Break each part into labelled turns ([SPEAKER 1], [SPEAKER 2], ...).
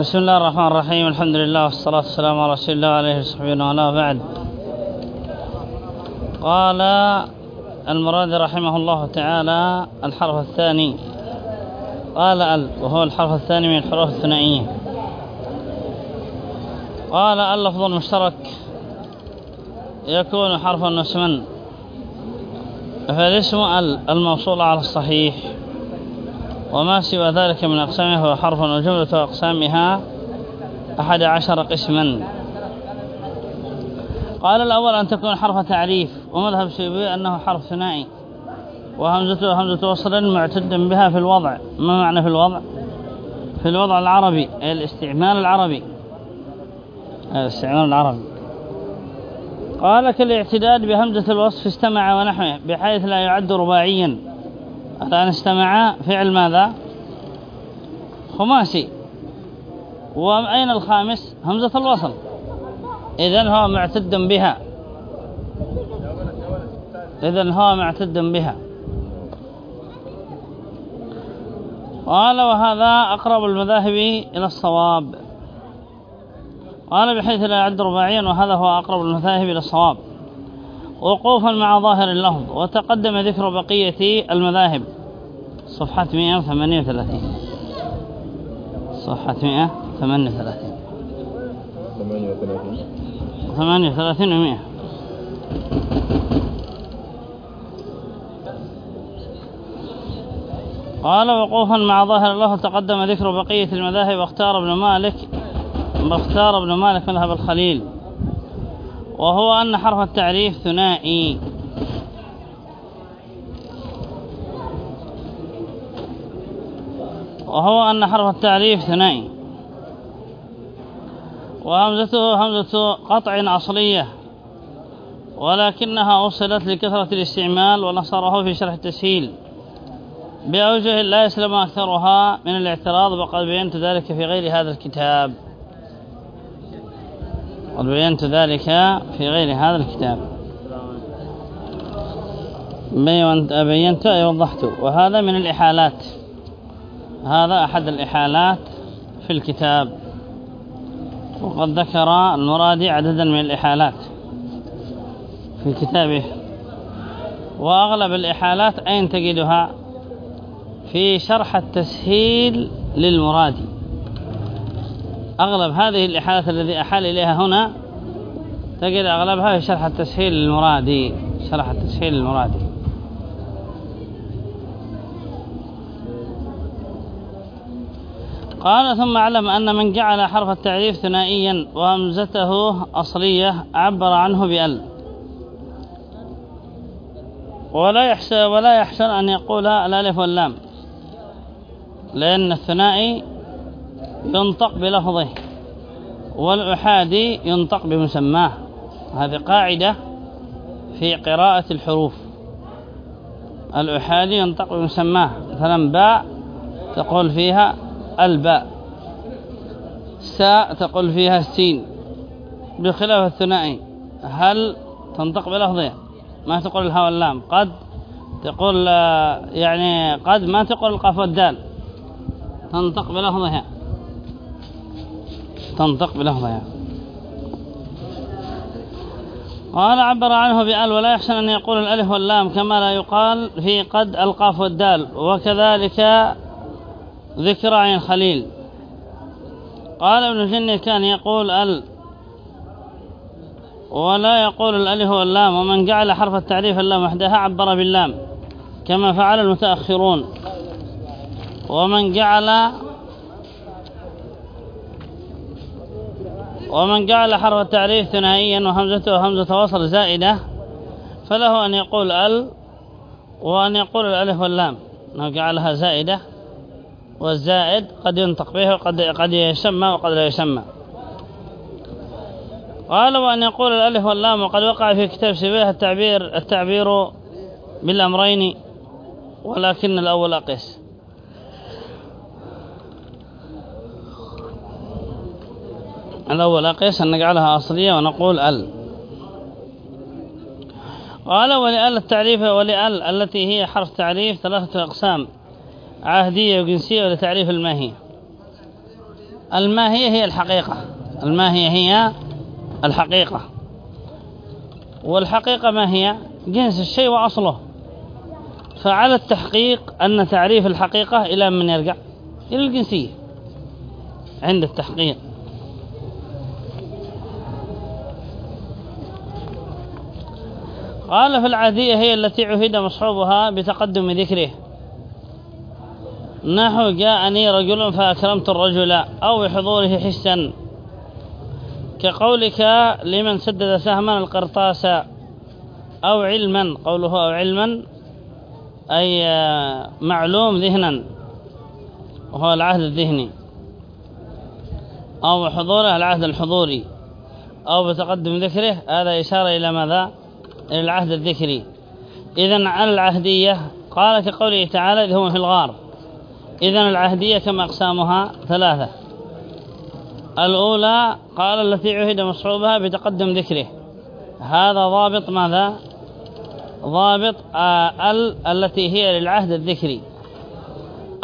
[SPEAKER 1] بسم الله الرحمن الرحيم الحمد لله والصلاة والسلام على رسول الله عليه وصحبه وعلى بعد قال المراد رحمه الله تعالى الحرف الثاني قال ال وهو الحرف الثاني من الحروف الثنائية قال اللفظ المشترك يكون حرفا اسما فالاسم ال الموصول على الصحيح وما سوى ذلك من أقسامه هو حرف وجملة أقسامها أحد عشر قسما. قال الأول أن تكون حرف تعريف ومذهب سيبوي أنه حرف ثنائي. وهمزته همزة وصل معتد بها في الوضع. ما معنى في الوضع؟ في الوضع العربي الاستعمال العربي. الاستعمال العربي. قال كالإعتداد بهمزة الوصف استمع ونحوه بحيث لا يعد رباعيا. الآن استمع فعل ماذا؟ خماسي. وأين الخامس؟ همزة الوصل. إذن هو معتد بها. إذن هو معتد بها. قال وهذا أقرب المذاهب إلى الصواب. قال بحيث لا يعد رباعيا وهذا هو أقرب المذاهب إلى الصواب. وقوفا مع ظاهر اللفظ وتقدم ذكر بقية المذاهب. صفحة 138 صفحة 138 38 و 100 قال وقوفا مع ظاهر الله تقدم ذكر بقية المذاهب واختار ابن مالك واختار ابن مالك مذهب الخليل. وهو أن حرف التعريف ثنائي. وهو أن حرف التعريف ثنائي. وهمزته همزة قطع أصلية. ولكنها أصلت لكثرة الاستعمال ونصره في شرح التسهيل. بأوجه لا يسلم أكثرها من الاعتراض وقد بينت ذلك في غير هذا الكتاب. قد بينت ذلك في غير هذا الكتاب. بينت أي وضحت. وهذا من الإحالات. هذا أحد الإحالات في الكتاب. وقد ذكر المرادي عددا من الإحالات في كتابه. وأغلب الإحالات أين تجدها؟ في شرح التسهيل للمرادي. أغلب هذه الإحالات الذي أحال إليها هنا تجد أغلبها في شرح التسهيل للمرادي شرح التسهيل للمرادي قال ثم علم أن من جعل حرف التعريف ثنائيا وهمزته أصلية عبر عنه بأل. ولا يحسن ولا يحسن أن يقول الألف واللام لأن الثنائي ينطق بلفظه والأحادي ينطق بمسماه. هذه قاعدة في قراءة الحروف. الأحادي ينطق بمسماه. مثلا باء تقول فيها الباء ساء تقول فيها السين. بخلاف الثنائي هل تنطق بلفظه؟ ما تقول الهاء واللام. قد تقول يعني قد ما تقول القاف والدال تنطق بلفظها تنطق بلفظها قال عبر عنه بأل ولا يحسن أن يقول الألف واللام كما لا يقال في قد القاف والدال وكذلك ذكر عن الخليل. قال ابن الجني كان يقول ال ولا يقول الألف واللام ومن جعل حرف التعريف اللام وحدها عبر باللام كما فعل المتأخرون ومن جعل ومن جعل حرف التعريف ثنائيا وهمزته وهمزة وصل زائدة فله أن يقول أل وأن يقول الألف واللام. أنه جعلها زائدة والزائد قد ينطق به وقد قد يسمى وقد لا يسمى. قال وأن يقول الألف واللام وقد وقع في كتاب سبيه التعبير التعبير بالأمرين ولكن الأول أقيس الأول أقيس أن نجعلها أصلية ونقول ال. قال ولأل التعريف ولأل التي هي حرف تعريف ثلاثة أقسام عهدية وجنسية ولتعريف الماهية. الماهية هي الحقيقة الماهية هي الحقيقة. والحقيقة ما هي؟ جنس الشيء وأصله. فعلى التحقيق أن تعريف الحقيقة إلى من يرجع؟ إلى الجنسية. عند التحقيق. قال فالعادية هي التي عهد مصحوبها بتقدم ذكره. نحو جاءني رجل فأكرمت الرجل أو بحضوره حسا. كقولك لمن سدد سهما القرطاس أو علما قوله أو علما أي معلوم ذهنا وهو العهد الذهني. أو بحضوره العهد الحضوري. أو بتقدم ذكره هذا إشارة إلى ماذا؟ إلى العهد الذكري على العهدية قال كقوله تعالى إذ هم في الغار. إذن العهدية كما أقسامها ثلاثة. الأولى قال التي عهد مصحوبها بتقدم ذكره. هذا ضابط ماذا؟ ضابط آه، ال التي هي للعهد الذكري.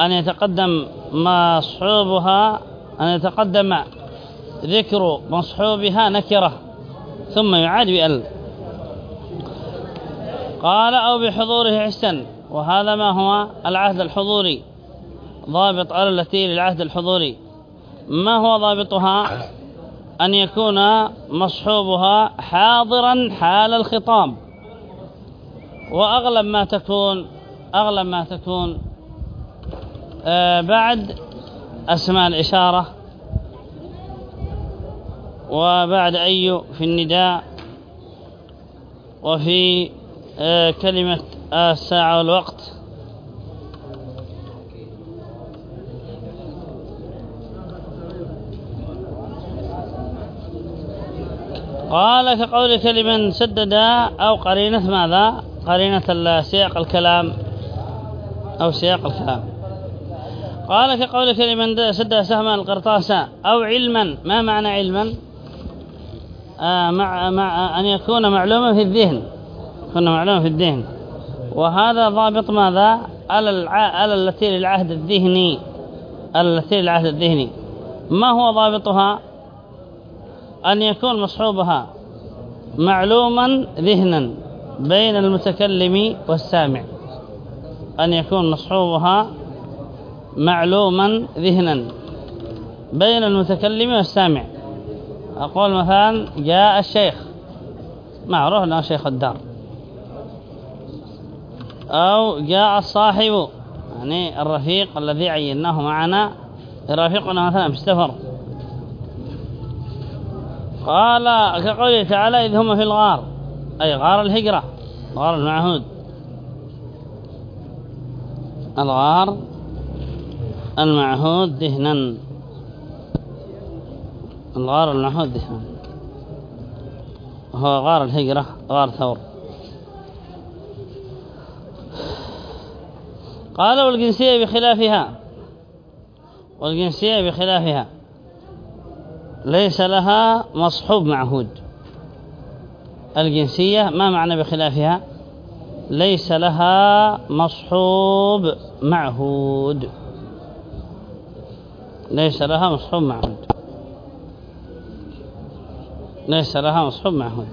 [SPEAKER 1] أن يتقدم مصحوبها أن يتقدم ذكر مصحوبها نكرة ثم يعاد بأل. قال أو بحضوره حسا وهذا ما هو؟ العهد الحضوري. ضابط على التي للعهد الحضوري. ما هو ضابطها؟ أن يكون مصحوبها حاضرا حال الخطاب. وأغلب ما تكون أغلب ما تكون آه، بعد أسماء الإشارة. وبعد أي في النداء. وفي كلمة الساعة والوقت. قال كقولك لمن سدد أو قرينة ماذا؟ قرينة سياق الكلام أو سياق الكلام. قال كقولك لمن سدد سهما القرطاسة أو علما. ما معنى علما؟ آه مع, مع أن يكون معلوما في الذهن. يكون معلوما في الذهن. وهذا ضابط ماذا؟ على التي للعهد الذهني. التي للعهد الذهني. ما هو ضابطها؟ أن يكون مصحوبها معلوما ذهنا بين المتكلم والسامع. أن يكون مصحوبها معلوما ذهنا بين المتكلم والسامع. أقول مثلا جاء الشيخ. معروف أنه شيخ الدار. أو جاء الصاحب يعني الرفيق الذي عيناه معنا. رفيقنا مثلا في السفر قال كقوله تعالى إذ هم في الغار. أي غار الهجرة غار المعهود. الغار المعهود دهنا الغار المعهود دهنا هو غار الهجرة غار ثور. قال والجنسية بخلافها. والجنسية بخلافها. ليس لها مصحوب معهود. الجنسية ما معنى بخلافها؟ ليس لها مصحوب معهود. ليس لها مصحوب معهود. ليس لها مصحوب معهود.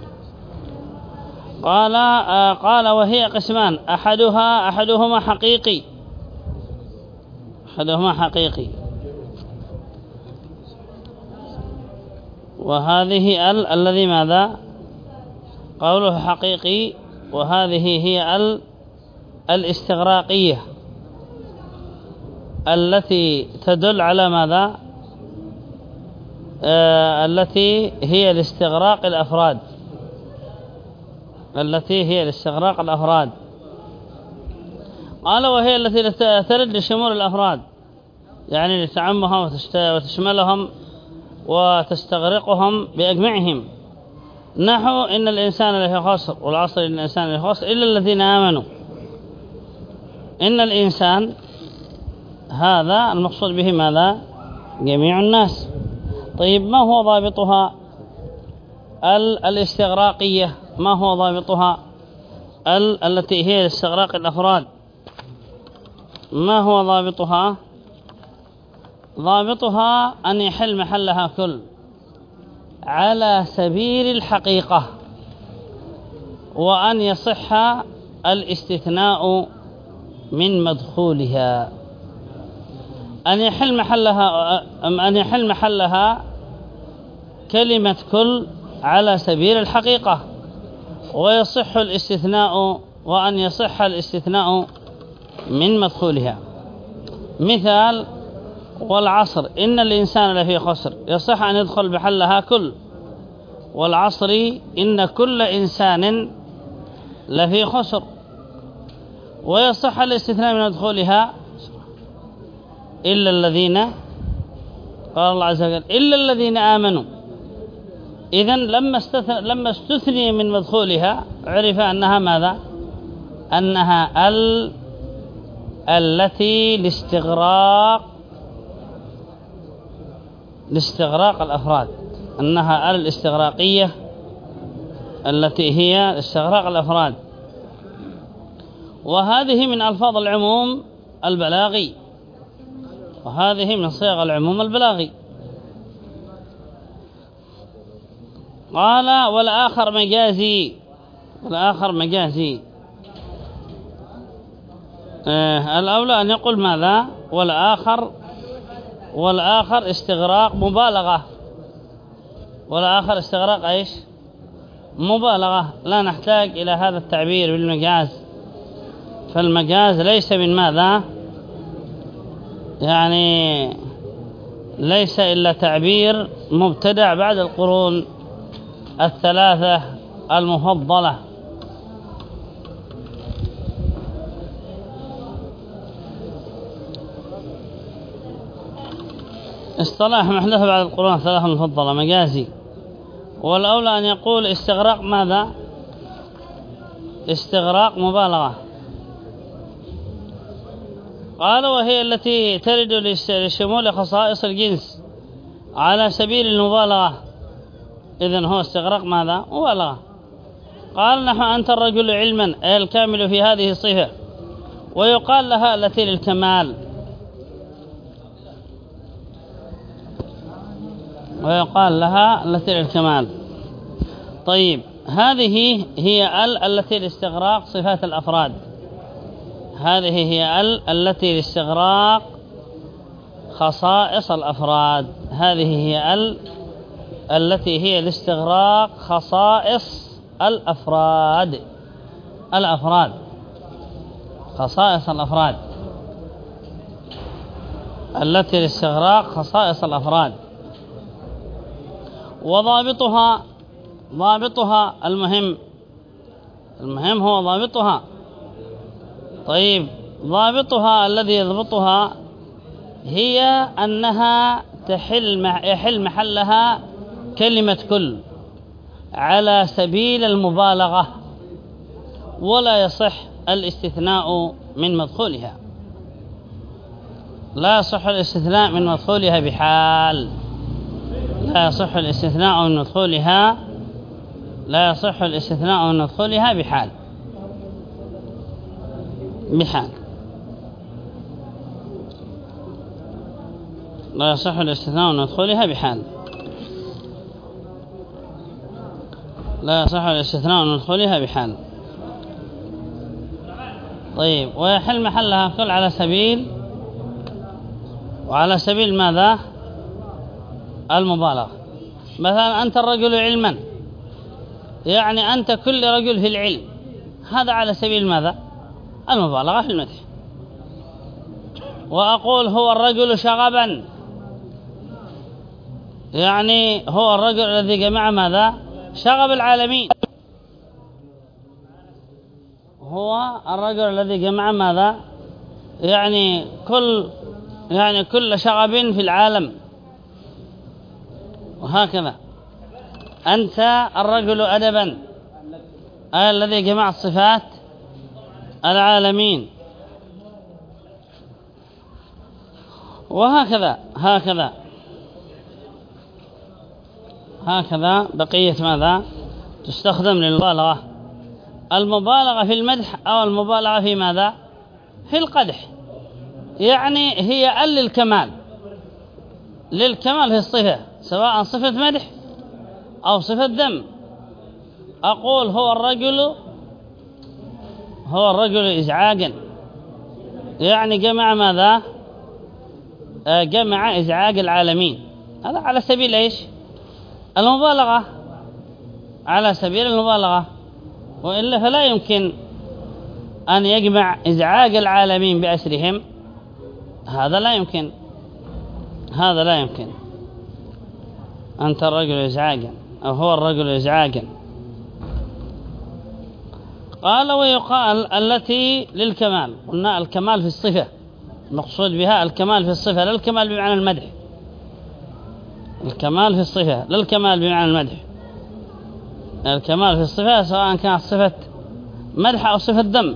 [SPEAKER 1] قال آه قال وهي قسمان. أحدها أحدهما حقيقي. أحدهما حقيقي. وهذه ال الذي ماذا؟ قوله حقيقي وهذه هي ال الاستغراقية التي تدل على ماذا؟ آه التي هي الاستغراق الأفراد. التي هي الاستغراق الأفراد. قال وهي التي ترد لشمول الأفراد يعني لتعمهم وتشملهم وتستغرقهم بأجمعهم. نحو إن الإنسان لفي خسر والعصر إن الإنسان لفي خسر إلا الذين آمنوا. إن الإنسان هذا المقصود به ماذا؟ جميع الناس. طيب ما هو ضابطها الاستغراقية؟ ما هو ضابطها ال التي هي استغراق الأفراد؟ ما هو ضابطها؟ ضابطها أن يحل محلها كل على سبيل الحقيقة وأن يصح الاستثناء من مدخولها. أن يحل محلها أن يحل محلها كلمة كل على سبيل الحقيقة ويصح الاستثناء وأن يصح الاستثناء من مدخولها مثال والعصر إن الإنسان لفي خسر. يصح أن يدخل بحلها كل. والعصر إن كل إنسان لفي خسر. ويصح الاستثناء من دخولها إلا الذين قال الله عز وجل إلا الذين آمنوا. إذن لما لما استثني من مدخولها عرف أنها ماذا؟ أنها ال التي لاستغراق لاستغراق الأفراد. أنها ال الاستغراقية التي هي استغراق الأفراد. وهذه من ألفاظ العموم البلاغي. وهذه من صيغ العموم البلاغي. قال والآخر مجازي. والآخر مجازي. آه الأولى أن يقول ماذا؟ والآخر والآخر استغراق مبالغة. والآخر استغراق إيش؟ مبالغة. لا نحتاج إلى هذا التعبير بالمجاز. فالمجاز ليس من ماذا؟ يعني ليس إلا تعبير مبتدع بعد القرون الثلاثة المفضلة. اصطلاح محدث بعد القرون الثلاثة المفضلة مجازي. والأولى أن يقول استغراق ماذا؟ استغراق مبالغة. قال وهي التي ترد لشمول خصائص الجنس على سبيل المبالغة. إذن هو استغراق ماذا؟ مبالغة. قال نحن أنت الرجل علما أي الكامل في هذه الصفة. ويقال لها التي للكمال. ويقال لها التي للكمال طيب هذه هي ال التي لاستغراق صفات الأفراد. هذه هي ال التي لاستغراق خصائص الأفراد. هذه هي ال التي هي لاستغراق خصائص الأفراد. الأفراد. خصائص الأفراد. التي لاستغراق خصائص الأفراد. وضابطها ضابطها المهم المهم هو ضابطها. طيب ضابطها الذي يضبطها هي أنها تحل يحل محلها كلمة كل على سبيل المبالغة ولا يصح الاستثناء من مدخولها. لا يصح الاستثناء من مدخولها بحال. لا يصح الاستثناء من مدخولها لا يصح الاستثناء من مدخولها بحال. بحال. لا يصح الاستثناء من مدخولها بحال. لا يصح الاستثناء من مدخولها بحال. طيب ويحل محلها كل على سبيل وعلى سبيل ماذا؟ المبالغة. مثلا أنت الرجل علما. يعني أنت كل رجل في العلم. هذا على سبيل ماذا؟ المبالغة في المدح. وأقول هو الرجل شغبا. يعني هو الرجل الذي جمع ماذا؟ شغب العالمين. هو الرجل الذي جمع ماذا؟ يعني كل يعني كل شغب في العالم. وهكذا. أنت الرجل أدبا. الذي جمع الصفات العالمين. وهكذا هكذا. هكذا. بقية ماذا؟ تستخدم للمبالغة. المبالغة في المدح أو المبالغة في ماذا؟ في القدح. يعني هي أل الكمال للكمال في الصفة. سواء صفة مدح أو صفة ذم أقول هو الرجل هو الرجل إزعاجا يعني جمع ماذا؟ آه، جمع إزعاج العالمين. هذا على سبيل إيش؟ المبالغة. على سبيل المبالغة. وإلا فلا يمكن أن يجمع إزعاج العالمين بأسرهم. هذا لا يمكن. هذا لا يمكن. أنت الرجل إزعاجا أو هو الرجل إزعاجا. قال ويقال التي للكمال قلنا الكمال في الصفة. المقصود بها الكمال في الصفة لا الكمال بمعنى المدح. الكمال في الصفة لا الكمال بمعنى المدح. الكمال في الصفة سواء كانت صفة مدح أو صفة دم.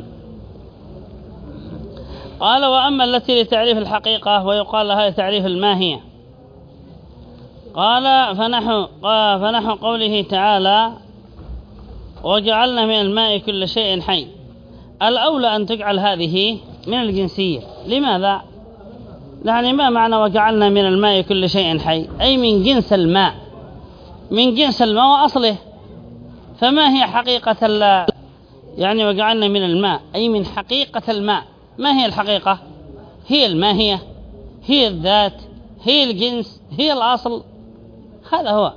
[SPEAKER 1] قال وأما التي لتعريف الحقيقة ويقال لها تعريف الماهية. قال فنحو, فنحو قوله تعالى وجعلنا من الماء كل شيء حي. الأولى أن تجعل هذه من الجنسية. لماذا؟ يعني ما معنى وجعلنا من الماء كل شيء حي؟ أي من جنس الماء. من جنس الماء وأصله. فما هي حقيقة يعني وجعلنا من الماء؟ أي من حقيقة الماء. ما هي الحقيقة؟ هي الماهية. هي الذات. هي الجنس. هي الأصل. هذا هو.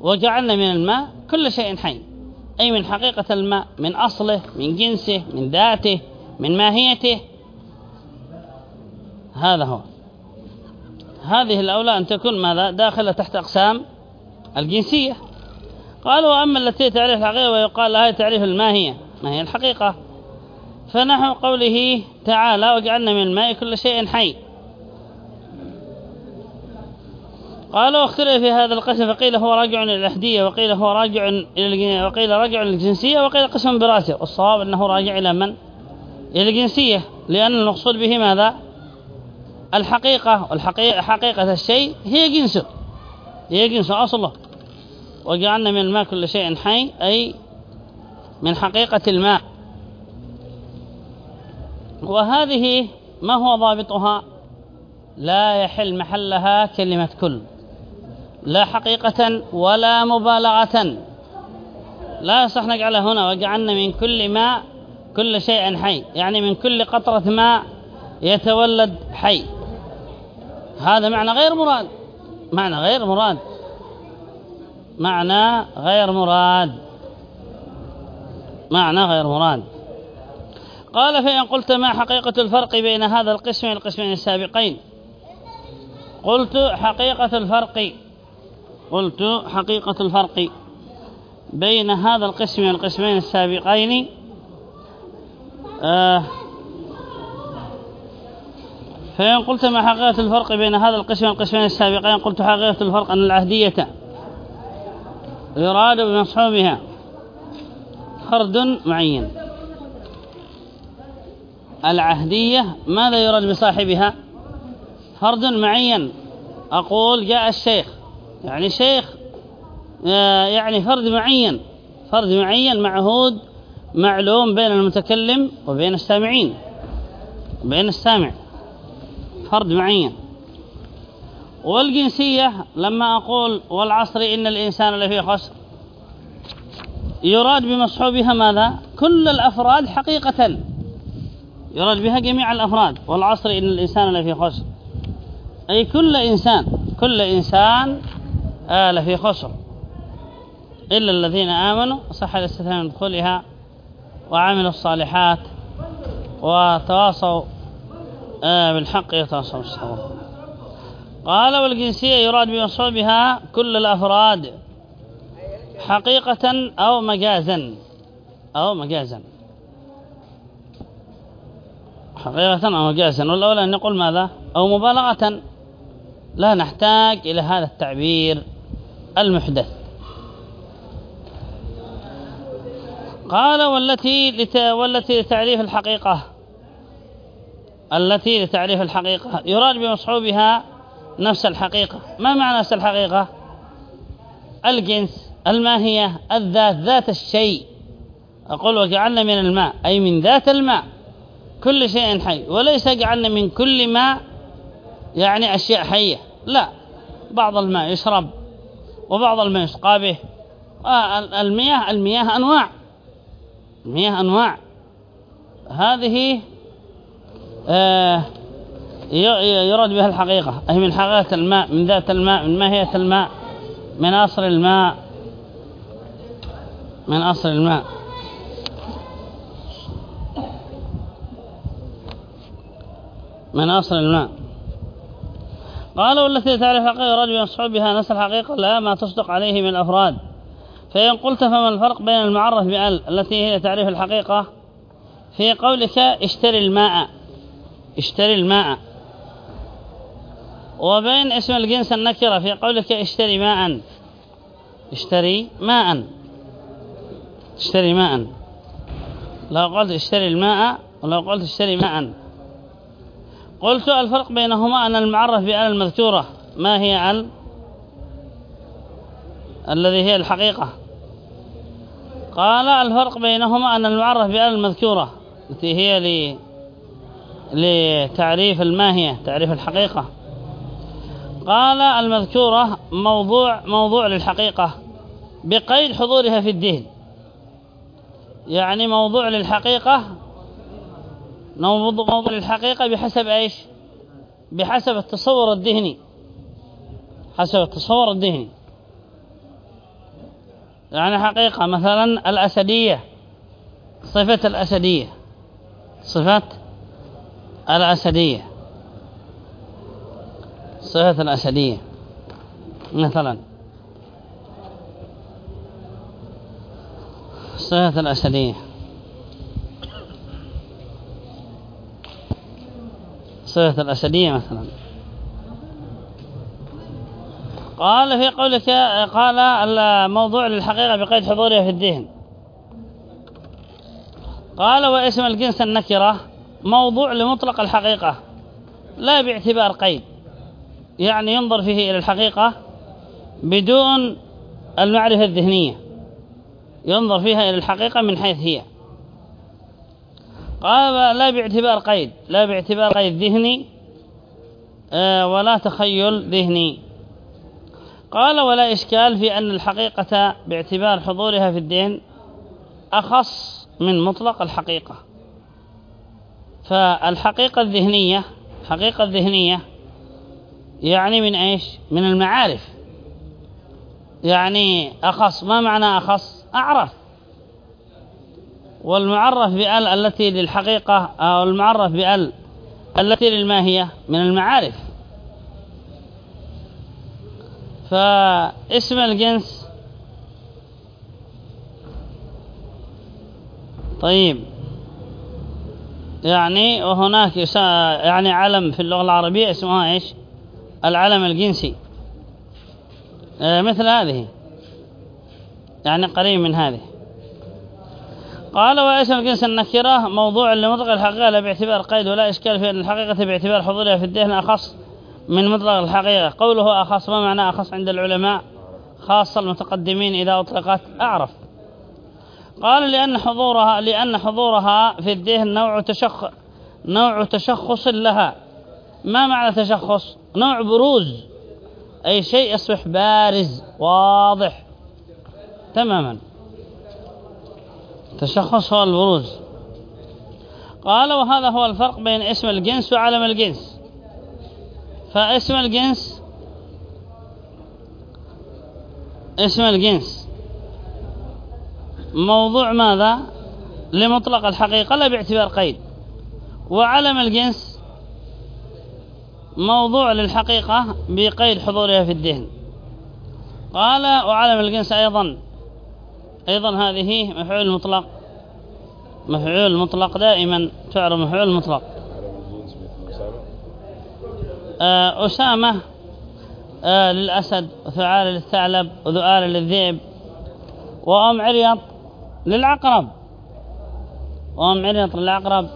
[SPEAKER 1] وجعلنا من الماء كل شيء حي. أي من حقيقة الماء من أصله من جنسه من ذاته من ماهيته. هذا هو. هذه الأولى أن تكون ماذا؟ داخلة تحت أقسام الجنسية. قالوا أما التي تعرف الحقيقة ويقال لها تعريف الماهية. ما هي الحقيقة؟ فنحو قوله تعالى وجعلنا من الماء كل شيء حي. قالوا اختلف في هذا القسم فقيل هو راجع إلى الأهدية وقيل هو راجع إلى وقيل راجع للجنسية وقيل قسم برأسه. والصواب أنه راجع إلى من؟ إلى الجنسية لأن المقصود به ماذا؟ الحقيقة. والحقيقة حقيقة الشيء هي جنسه. هي جنسه أصله. وجعلنا من الماء كل شيء حي أي من حقيقة الماء. وهذه ما هو ضابطها؟ لا يحل محلها كلمة كل. لا حقيقة ولا مبالغة. لا يصح نجعل هنا وجعلنا من كل ماء كل شيء حي. يعني من كل قطرة ماء يتولد حي. هذا معنى غير مراد. معنى غير مراد. معنى غير مراد. معنى غير مراد. قال فإن قلت ما حقيقة الفرق بين هذا القسم والقسمين السابقين. قلت حقيقة الفرق قلت حقيقة الفرق بين هذا القسم والقسمين السابقين آه فإن قلت ما حقيقة الفرق بين هذا القسم والقسمين السابقين قلت حقيقة الفرق أن العهدية يراد بمصحوبها فرد معين. العهدية ماذا يراد بصاحبها؟ فرد معين. أقول جاء الشيخ يعني شيخ آه، يعني فرد معين فرد معين معهود معلوم بين المتكلم وبين السامعين بين السامع فرد معين. والجنسية لما أقول والعصر إن الإنسان لفي خسر يراد بمصحوبها ماذا؟ كل الأفراد حقيقة يراد بها جميع الأفراد. والعصر إن الإنسان لفي خسر أي كل إنسان كل إنسان آل في خسر. إلا الذين آمنوا صح الاستثناء من دخولها وعملوا الصالحات وتواصوا آه، بالحق يتواصوا بالصبر. قال والجنسية يراد بمصوبها كل الأفراد حقيقة أو مجازا أو مجازا. حقيقة أو مجازا. والأولى أن نقول ماذا؟ أو مبالغة. لا نحتاج إلى هذا التعبير. المحدث. قال والتي لت... والتي لتعريف الحقيقة. التي لتعريف الحقيقة. يراد بمصحوبها نفس الحقيقة. ما معنى نفس الحقيقة؟ الجنس الماهية الذات ذات الشيء. أقول وجعلنا من الماء أي من ذات الماء. كل شيء حي. وليس جعلنا من كل ماء يعني أشياء حية. لا. بعض الماء يشرب وبعض الماء يسقى به. آه، المياه المياه أنواع. المياه أنواع. هذه آه، يراد بها الحقيقة. أي من حقيقة الماء من ذات الماء من ماهية الماء من أصل الماء. من أصل الماء. من أصل الماء. قالوا والتي تعرف حقيقة يراد بها بها نفس الحقيقة لا ما تصدق عليه من الأفراد فإن قلت فما الفرق بين المعرف بأل التي هي تعريف الحقيقة؟ في قولك اشتري الماء. اشتري الماء. وبين اسم الجنس النكرة في قولك اشتري ماء. اشتري ماء. اشتري ماء. لو قلت اشتري الماء ولو قلت اشتري ماء. قلت الفرق بينهما أن المعرف بأل المذكورة ما هي أل الذي هي الحقيقة قال الفرق بينهما أن المعرف بأل المذكورة التي هي. لتعريف الماهية تعريف الحقيقة قال المذكورة موضوع موضوع للحقيقة بقيد حضورها في الدين يعني موضوع للحقيقة موضوع للحقيقة بحسب إيش؟ بحسب التصور الذهني. حسب التصور الذهني. يعني حقيقة مثلا الأسدية صفة الأسدية. صفة الأسدية. صفة الأسدية. مثلا. صفة الأسدية. صفة الأسدية مثلا. قال في قولك قال الموضوع للحقيقة بقيد حضورها في الذهن. قال واسم الجنس النكرة موضوع لمطلق الحقيقة لا باعتبار قيد. يعني ينظر فيه إلى الحقيقة بدون المعرفة الذهنية. ينظر فيها إلى الحقيقة من حيث هي. قال لا باعتبار قيد لا باعتبار قيد ذهني آه، ولا تخيل ذهني. قال ولا إشكال في أن الحقيقة باعتبار حضورها في الدين أخص من مطلق الحقيقة. فالحقيقة الذهنية حقيقة الذهنية يعني من إيش؟ من المعارف. يعني أخص ما معنى أخص؟ أعرف والمعرف بأل التي للحقيقة أو المعرف بأل التي للماهية من المعارف. فاسم الجنس طيب يعني وهناك يعني علم في اللغة العربية اسمها إيش؟ العلم الجنسي. آه، مثل هذه يعني قريب من هذه. قال واسم الجنس النكرة موضوع لمطلق الحقيقة لا باعتبار قيد ولا إشكال في أن الحقيقة باعتبار حضورها في الدهن أخص من مطلق الحقيقة. قوله أخص ما معنى أخص عند العلماء خاصة المتقدمين إذا أطلقت أعرف. قال لأن حضورها لأن حضورها في الذهن نوع تشخ نوع تشخص لها. ما معنى تشخص؟ نوع بروز أي شيء يصبح بارز واضح. تماما. تشخص هو البروز قال وهذا هو الفرق بين اسم الجنس وعلم الجنس. فاسم الجنس اسم الجنس موضوع ماذا؟ لمطلق الحقيقة لا باعتبار قيد. وعلم الجنس موضوع للحقيقة بقيد حضورها في الذهن. قال وعلم الجنس أيضا أيضا هذه مفعول مطلق. مفعول مطلق دائما تعرف مفعول مطلق. آه، أسامة آه للأسد وثعال للثعلب وذؤال للذئب. وأم عريض للعقرب. وأم عريض للعقرب.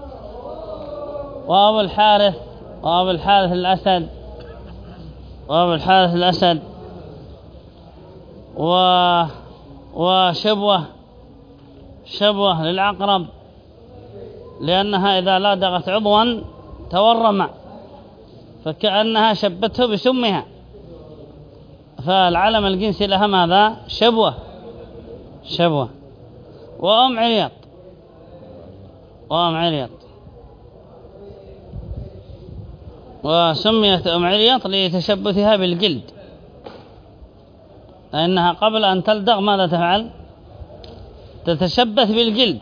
[SPEAKER 1] وأبو الحارث وأبو الحارث الأسد وأبو الحارث الأسد و وشبوة شبوة للعقرب لأنها إذا لادغت عضوا تورم فكأنها شبته بسمها. فالعلم الجنسي لها ماذا؟ شبوة شبوة. وأم عريط وأم عريط وسميت أم عريط لتشبثها بالجلد. لأنها قبل أن تلدغ ماذا تفعل؟ تتشبث بالجلد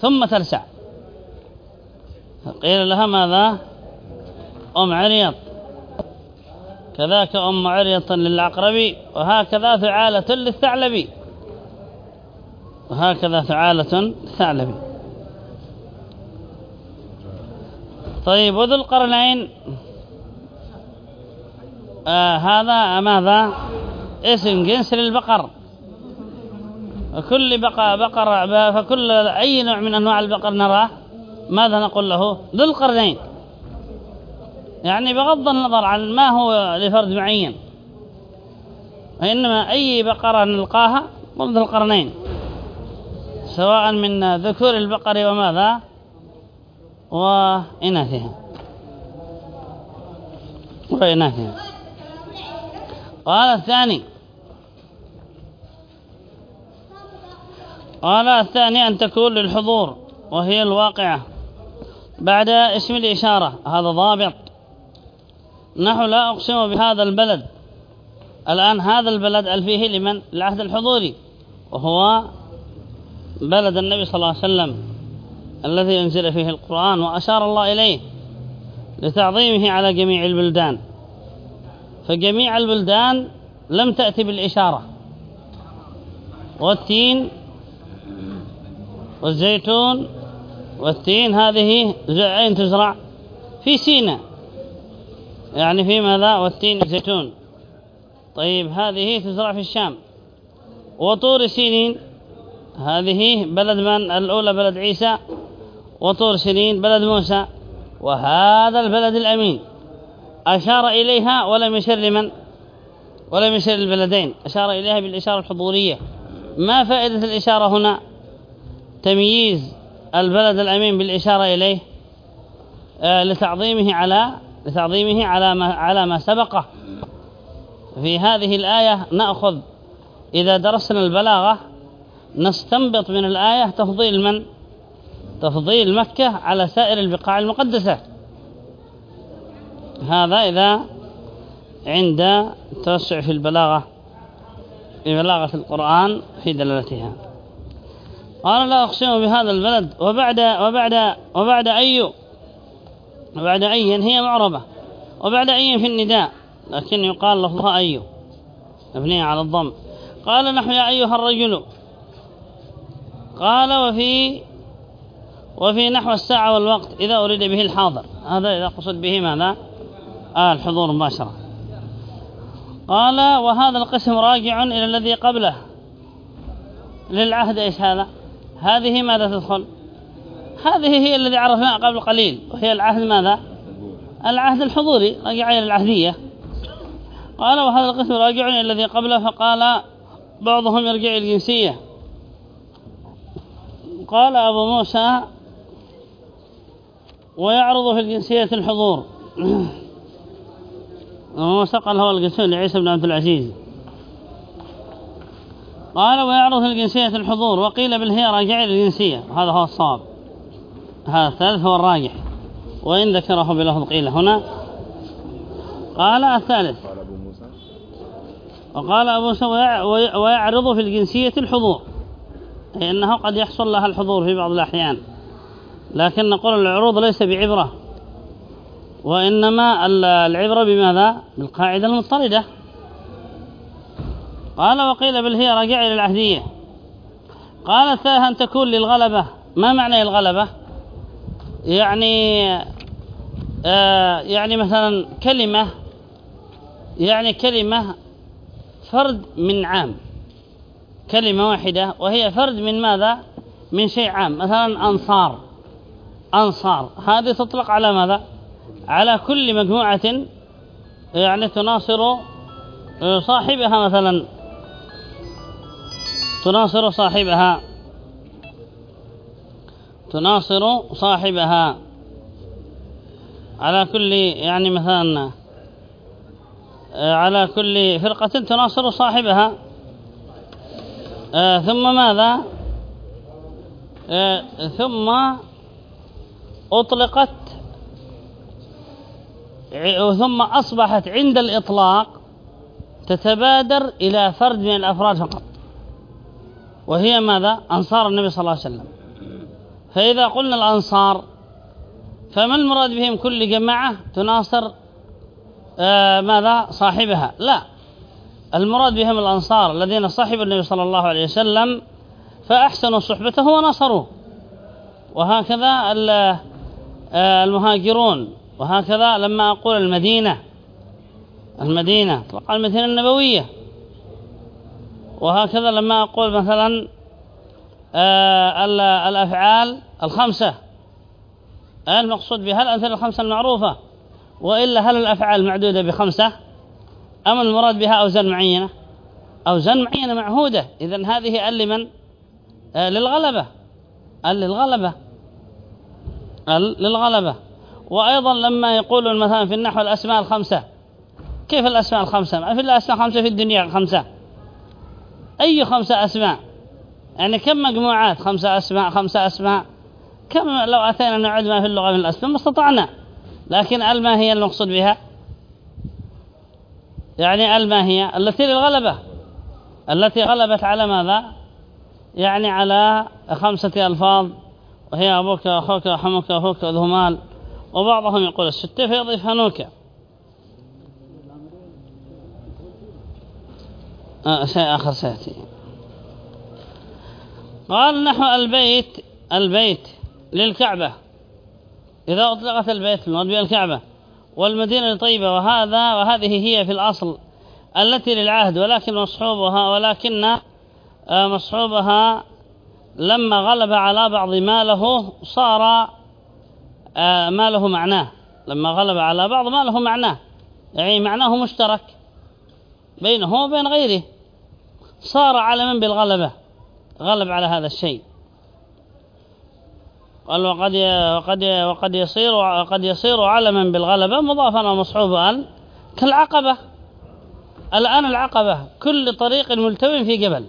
[SPEAKER 1] ثم تلسع قيل لها ماذا؟ أم عريط كذاك أم عريط للعقربي وهكذا ثعالة للثعلبي. وهكذا ثعالة للثعلبي. طيب وذو القرنين آه هذا ماذا؟ اسم جنس للبقر؟ وكل بقر, بقر فكل أي نوع من أنواع البقر نراه ماذا نقول له؟ ذو القرنين. يعني بغض النظر عن ما هو لفرد معين. وإنما أي بقرة نلقاها ضد القرنين. سواء من ذكور البقر وماذا؟ وإناثها وإناثها قال الثاني قال الثاني أن تكون للحضور وهي الواقعة. بعد اسم الإشارة هذا ضابط. نحو لا أقسم بهذا البلد. الآن هذا البلد ألفيه لمن؟ العهد الحضوري وهو بلد النبي صلى الله عليه وسلم الذي أنزل فيه القرآن وأشار الله إليه لتعظيمه على جميع البلدان. فجميع البلدان لم تأتي بالإشارة. والتين والزيتون والتين هذه أين تزرع في سيناء يعني في ماذا؟ والتين والزيتون. طيب هذه تزرع في الشام. وطور سينين. هذه بلد من؟ الأولى بلد عيسى. وطور سنين بلد موسى. وهذا البلد الأمين. أشار إليها ولم يشر لمن؟ ولم يشر البلدين أشار إليها بالإشارة الحضورية. ما فائدة الإشارة هنا؟ تمييز البلد الأمين بالإشارة إليه آه لتعظيمه على لتعظيمه على ما على ما سبقه. في هذه الآية نأخذ إذا درسنا البلاغة نستنبط من الآية تفضيل من؟ تفضيل مكة على سائر البقاع المقدسة. هذا إذا عند توسع في البلاغة في بلاغة القرآن في دلالتها. قال لا أقسم بهذا البلد. وبعد وبعد وبعد أي وبعد أي هي معربة. وبعد أي في النداء. لكن يقال لفظها أي. مبنية على الضم. قال نحن يا أيها الرجل. قال وفي وفي نحو الساعة والوقت إذا أريد به الحاضر. هذا إذا قصد به ماذا؟ آه الحضور مباشرة. قال وهذا القسم راجع إلى الذي قبله. للعهد إيش هذا؟ هذه ماذا تدخل؟ هذه هي الذي عرفناها قبل قليل وهي العهد ماذا؟ العهد الحضوري راجع إلى العهدية. قال وهذا القسم راجع إلى الذي قبله فقال بعضهم يرجع الجنسية. قال أبو موسى ويعرض في الجنسية الحضور. وموسى قال هو القسم لعيسى بن عبد العزيز. قال ويعرض في الجنسية الحضور وقيل بالهي راجع إلى الجنسية هذا هو الصواب. هذا الثالث هو الراجح. وإن ذكره بلفظ قيل هنا. قال الثالث. وقال أبو موسى ويعرض في الجنسية الحضور. أي أنه قد يحصل لها الحضور في بعض الأحيان. لكن نقول العروض ليس بعبرة. وإنما العبرة بماذا؟ بالقاعدة المضطردة. قال وقيل بل هي راجع إلى العهدية. قال الثالث أن تكون للغلبة. ما معنى الغلبة؟ يعني آه يعني مثلا كلمة يعني كلمة فرد من عام. كلمة واحدة وهي فرد من ماذا؟ من شيء عام. مثلا أنصار. أنصار. هذه تطلق على ماذا؟ على كل مجموعة يعني تناصر صاحبها مثلا. تناصر صاحبها. تناصر صاحبها. على كل يعني مثلا آه، على كل فرقة تناصر صاحبها. آه، ثم ماذا؟ ثم أطلقت ثم أصبحت عند الإطلاق تتبادر إلى فرد من الأفراد فقط. وهي ماذا؟ أنصار النبي صلى الله عليه وسلم. فإذا قلنا الأنصار فما المراد بهم كل جماعة تناصر آه ماذا؟ صاحبها. لا. المراد بهم الأنصار الذين صاحبوا النبي صلى الله عليه وسلم فأحسنوا صحبته ونصروه. وهكذا آه، المهاجرون. وهكذا لما أقول المدينة. المدينة تلقى المدينة النبوية. وهكذا لما أقول مثلا آه، الأفعال الخمسة. المقصود بها الأمثلة الخمسة المعروفة. وإلا هل الأفعال معدودة بخمسة؟ أم المراد بها أوزان معينة؟ أوزان معينة معهودة. إذن هذه أل لمن آه، للغلبة. أل للغلبة. أل للغلبة. وأيضا لما يقولون مثلا في النحو الأسماء الخمسة. كيف الأسماء الخمسة؟ ما في الأسماء خمسة في الدنيا خمسة أي خمسة أسماء؟ يعني كم مجموعات؟ خمسة أسماء خمسة أسماء. كم لو أتينا نعد ما في اللغة من الأسماء؟ ما استطعنا. لكن ألما هي المقصود بها؟ يعني ألما هي؟ التي للغلبة. التي غلبت على ماذا؟ يعني على خمسة ألفاظ. وهي أبوك أخوك وحمك أخوك وذو مال. وبعضهم يقول الستة فيضيف هنوك آه شيء آخر سيأتي قال نحو البيت البيت للكعبة. إذا أطلقت البيت المراد الكعبة. والمدينة لطيبة وهذا وهذه هي في الأصل التي للعهد ولكن مصحوبها ولكن آه، مصحوبها لما غلب على بعض ما له صار آه، ما له معناه. لما غلب على بعض ما له معناه. يعني معناه مشترك بينه وبين غيره. صار علما بالغلبة غلب على هذا الشيء. قال وقد وقد وقد يصير وقد يصير علما بالغلبة مضافا ومصحوبا كالعقبة. الآن العقبة كل طريق ملتوي في جبل.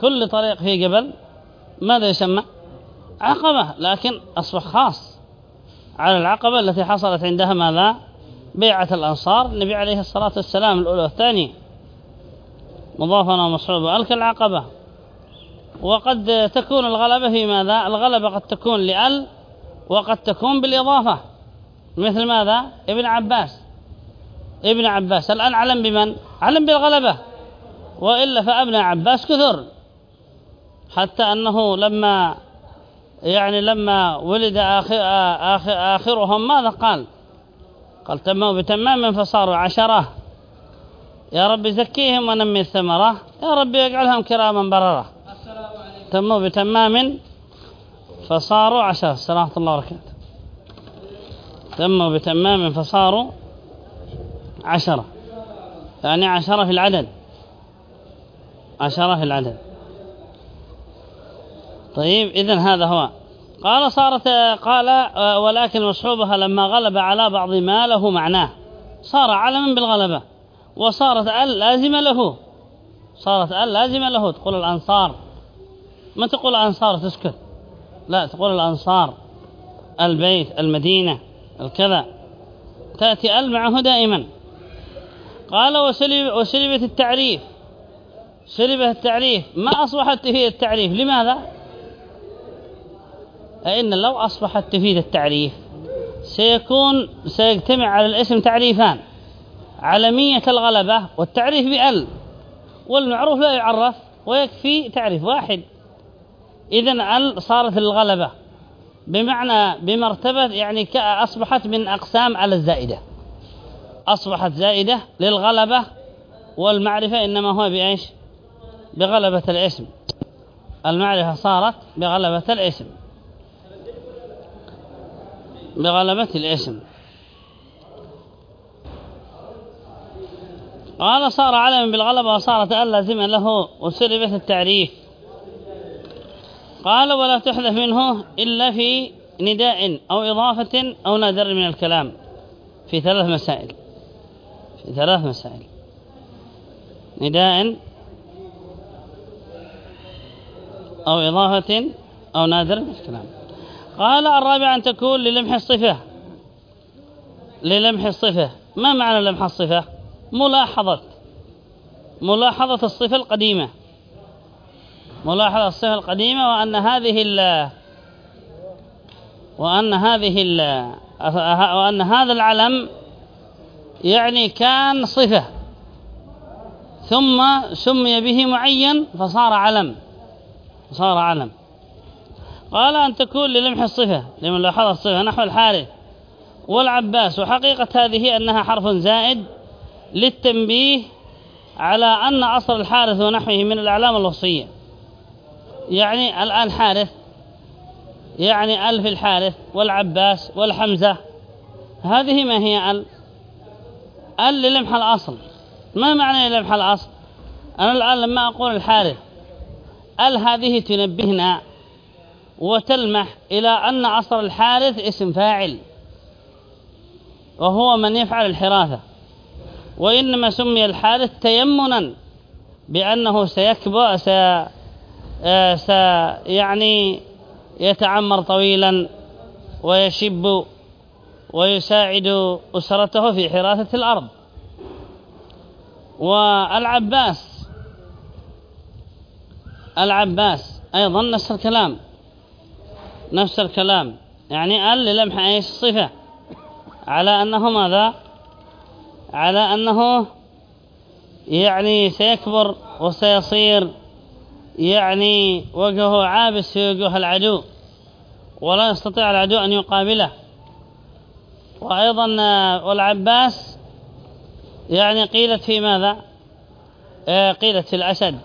[SPEAKER 1] كل طريق في جبل ماذا يسمى؟ عقبة لكن أصبح خاص على العقبة التي حصلت عندها ماذا؟ بيعة الأنصار. النبي عليه الصلاة والسلام الأولى والثانية مضافا ومصحوبا ألك العقبة. وقد تكون الغلبة في ماذا؟ الغلبة قد تكون لأل وقد تكون بالإضافة. مثل ماذا؟ ابن عباس. ابن عباس. الآن علم بمن؟ علم بالغلبة. وإلا فأبنى عباس كثر. حتى أنه لما يعني لما ولد آخر آخر آخرهم ماذا قال؟ قال تموا بتمام فصاروا عشرة. يا رب زكيهم ونمي الثمرة. يا رب يجعلهم كراما بررة. تموا بتمام فصاروا عشرة سلامة الله وبركاته. تموا بتمام فصاروا عشرة يعني عشرة في العدد. عشرة في العدد. طيب إذن هذا هو. قال صارت قال ولكن مصحوبها لما غلب على بعض ما له معناه. صار علما بالغلبة. وصارت ال لازمة له. صارت ال لازمة له. تقول الأنصار. ما تقول الأنصار تسكت لا تقول الأنصار. البيت المدينة الكذا. تأتي أل معه دائما. قال وسلب وسلبت التعريف. سلبت التعريف. ما أصبحت هي التعريف. لماذا؟ فإن لو أصبحت تفيد التعريف سيكون سيجتمع على الاسم تعريفان. علمية الغلبة والتعريف بأل والمعروف لا يعرف ويكفي تعريف واحد. إذن أل صارت الغلبة بمعنى بمرتبة يعني أصبحت من أقسام على الزائدة. أصبحت زائدة للغلبة والمعرفة إنما هو بإيش؟ بغلبة الاسم. المعرفة صارت بغلبة الاسم. بغلبة الاسم. قال صار علما بالغلبة وصارت أن لازما له وسلبت التعريف. قال ولا تحذف منه إلا في نداء أو إضافة أو نادر من الكلام في ثلاث مسائل. ثلاث مسائل. نداء أو إضافة أو نادر الكلام. قال الرابع أن تكون للمح الصفة. للمح الصفة. ما معنى لمح الصفة؟ ملاحظة. ملاحظة الصفة القديمة. ملاحظة الصفة القديمة وأن هذه ال وأن هذه ال وأن هذا العلم يعني كان صفة. ثم سمي به معين فصار علم. صار علم. قال أن تكون للمح الصفة. لمن لاحظ الصفة. نحو الحارث والعباس. وحقيقة هذه أنها حرف زائد. للتنبيه على أن أصل الحارث ونحوه من الأعلام الوصية. يعني الآن حارث يعني ألف الحارث والعباس والحمزة. هذه ما هي ال؟ ال للمح الأصل. ما معنى لمح الأصل؟ أنا الآن لما أقول الحارث ال هذه تنبهنا وتلمح إلى أن أصل الحارث اسم فاعل وهو من يفعل الحراثة وإنما سمي الحارث تيمنا بأنه سيكبر سي آه، سي يعني يتعمر طويلا ويشب ويساعد أسرته في حراثة الأرض. والعباس العباس أيضا نفس الكلام نفس الكلام يعني ال للمح إيش صفة على أنه ماذا؟ على أنه يعني سيكبر وسيصير يعني وجهه عابس في وجه العدو ولا يستطيع العدو أن يقابله. وأيضا والعباس يعني قيلت في ماذا؟ آه، قيلت في الأسد.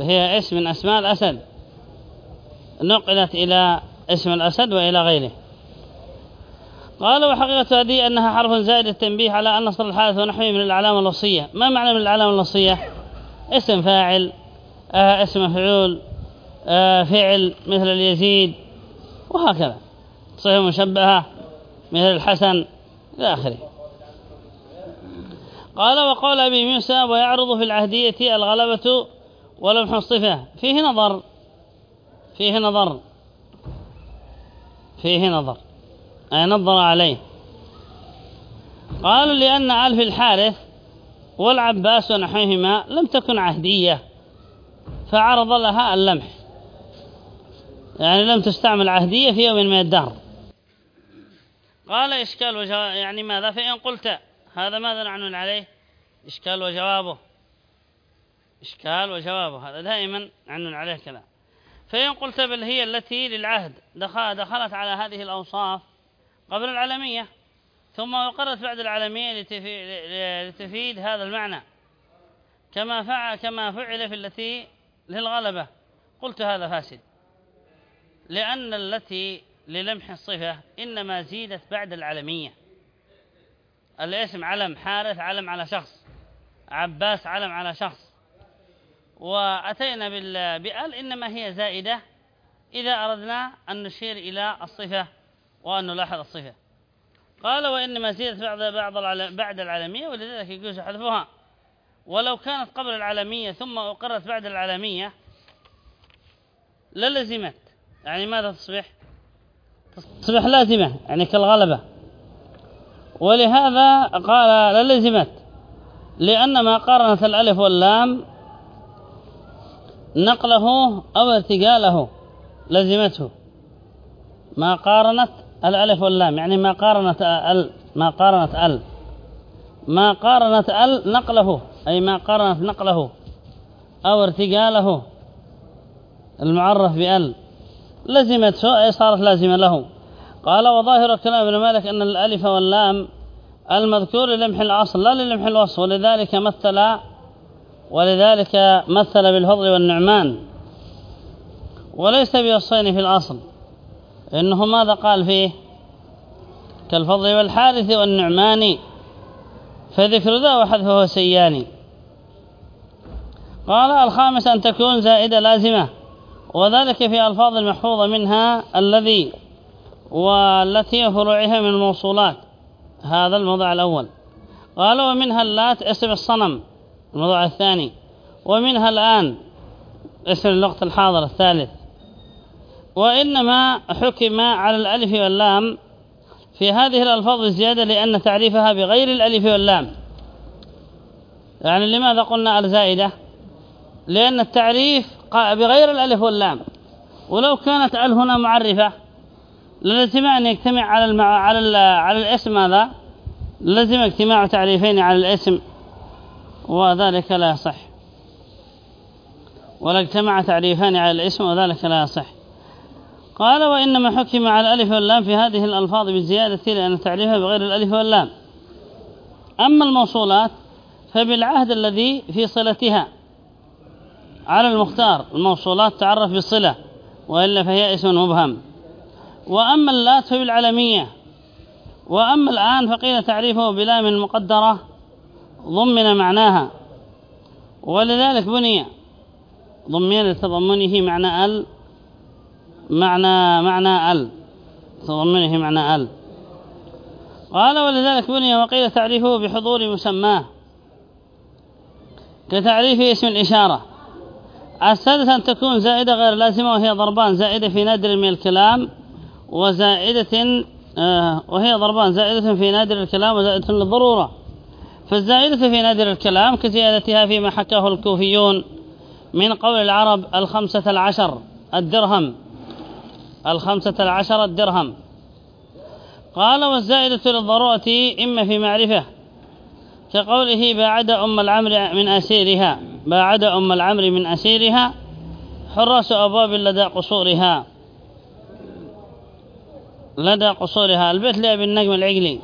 [SPEAKER 1] هي اسم من أسماء الأسد. نقلت إلى اسم الأسد وإلى غيره. قال وحقيقة هذه أنها حرف زائد التنبيه على أن نصر الحادث ونحوه من العلامة الوصية. ما معنى من العلامة الوصية؟ اسم فاعل آه اسم مفعول آه فعل مثل اليزيد وهكذا. صفة مشبهة مثل الحسن إلى آخره. قال وقول أبي موسى ويعرض في العهدية الغلبة ولمح الصفة. فيه نظر فيه نظر فيه نظر. أي نظر عليه. قال لأن ألف الحارث والعباس ونحوهما لم تكن عهدية فعرض لها اللمح. يعني لم تستعمل عهدية في يوم من الدهر. قال إشكال وجواب يعني ماذا؟ فإن قلت هذا ماذا نعنون عليه؟ إشكال وجوابه. إشكال وجوابه هذا دائما نعنون عليه كلام فإن قلت بل هي التي للعهد دخلت على هذه الأوصاف قبل العالمية. ثم أقرت بعد العالمية لتفيد هذا المعنى. كما فعل كما فعل في التي للغلبة. قلت هذا فاسد. لأن التي للمح الصفة إنما زيدت بعد العلمية الاسم علم حارث علم على شخص. عباس علم على شخص. وأتينا بال إنما هي زائدة إذا أردنا أن نشير إلى الصفة وأن نلاحظ الصفة. قال وإنما زيدت بعد بعض بعد العالمية. ولذلك يجوز حذفها ولو كانت قبل العالمية ثم أقرت بعد العالمية للزمت. يعني ماذا تصبح؟ تصبح لازمة يعني كالغلبة. ولهذا قال للزمت. لأن ما قارنت الألف واللام نقله أو ارتقاله لزمته ما قارنت الألف واللام يعني ما قارنت ال ما قارنت ال. ما قارنت ال نقله أي ما قارنت نقله أو ارتقاله المعرف بأل. لزمته أي صارت لازمة له. قال وظاهر كلام ابن مالك أن الألف واللام المذكور للمح الأصل لا للمح الوصف ولذلك مثل ولذلك مثل بالفضل والنعمان وليس بوصين في الأصل. إنه ماذا قال فيه؟ كالفضل والحارث والنعمان فذكر ذا وحذفه سياني. قال الخامس أن تكون زائدة لازمة وذلك في ألفاظ المحفوظة منها الذي والتي فروعها من الموصولات هذا الموضع الأول. قال ومنها اللات اسم الصنم الموضوع الثاني. ومنها الآن اسم الوقت الحاضر الثالث. وإنما حكم على الألف واللام في هذه الألفاظ الزيادة لأن تعريفها بغير الألف واللام. يعني لماذا قلنا الزائدة؟ لأن التعريف بغير الألف واللام. ولو كانت ال هنا معرفة للزم أن يجتمع على المع... على ال... على الاسم هذا لزم اجتماع تعريفين على الاسم وذلك لا يصح. ولا اجتمع تعريفان على الاسم وذلك لا يصح. قال وإنما حكم على الألف واللام في هذه الألفاظ بالزيادة لأن تعريفها بغير الألف واللام. أما الموصولات فبالعهد الذي في صلتها على المختار الموصولات تعرف بالصلة وإلا فهي اسم مبهم. وأما اللات فبالعلمية. وأما الآن فقيل تعريفه بلام مقدرة ضمن معناها. ولذلك بني ضمن لتضمنه معنى ال معنى معنى ال. تضمنه معنى ال. قال ولذلك بني وقيل تعريفه بحضور مسماه. كتعريف اسم الإشارة. السادس أن تكون زائدة غير لازمة وهي ضربان زائدة في نادر من الكلام وزائدة آه وهي ضربان زائدة في نادر الكلام وزائدة للضرورة. فالزائدة في نادر الكلام كزيادتها فيما حكاه الكوفيون من قول العرب الخمسة العشر الدرهم. الخمسة العشر الدرهم. قال والزائدة للضرورة إما في معرفة كقوله باعد أم العمر من أسيرها باعد أم العمر من أسيرها حراس أبواب لدى قصورها. لدى قصورها البيت لأبي النجم العقلي.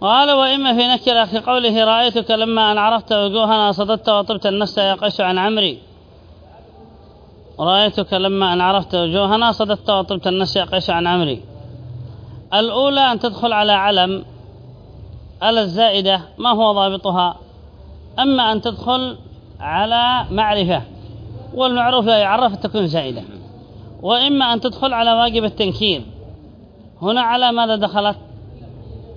[SPEAKER 1] قال وإما في نكرة في قوله رأيتك لما أن عرفت وجوهنا صددت وطبت النفس يقش عن عمري. رأيتك لما أن عرفت وجوهنا صددت وطبت النفس يقش عن عمري الأولى أن تدخل على علم على الزائدة ما هو ضابطها؟ أما أن تدخل على معرفة والمعروف يعرف تكون زائدة. وإما أن تدخل على واجب التنكير. هنا على ماذا دخلت؟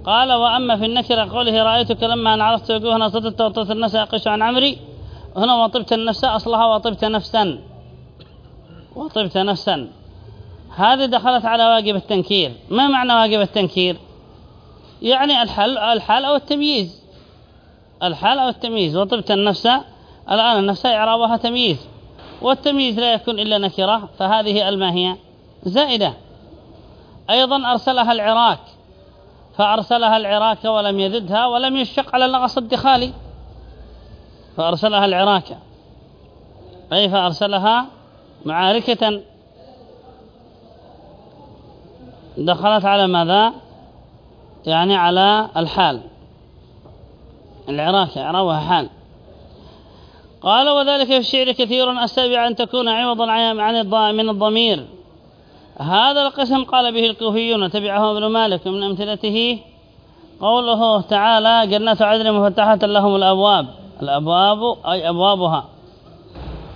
[SPEAKER 1] قال وأما في النكرة قوله رأيتك لما أن عرفت وجوهنا صددت وطبت النفس أقش عن عمري هنا وطبت النفس أصلها وطبت نفسا. وطبت نفسا. هذه دخلت على واجب التنكير. ما معنى واجب التنكير؟ يعني الحل الحال أو التمييز. الحال أو التمييز. وطبت النفس الآن النفس إعرابها تمييز. والتمييز لا يكون إلا نكرة فهذه الماهية زائدة. أيضا أرسلها العراك. فأرسلها العراك ولم يزدها ولم يشق على اللغص الدخالي. فأرسلها العراك. أي فأرسلها معاركة دخلت على ماذا؟ يعني على الحال. العراق إعرابها حال. قال وذلك في الشعر كثير السابع أن تكون عوضا عن من الضمير. هذا القسم قال به الكوفيون تبعه ابن مالك من أمثلته. قوله تعالى جنات عدن مفتحة لهم الأبواب. الأبواب أي أبوابها.